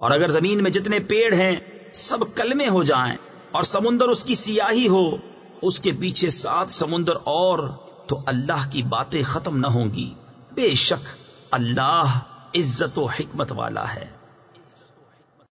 اور اگر زمین میں جتنے پیڑ ہیں، سب کلمے ہو جائیں اور سمندر اس کی سیاہی ہو، اس کے پیچھے سات سمندر اور تو اللہ کی باتیں ختم نہ ہوں گی۔ بے شک اللہ عزت و حکمت والا ہے۔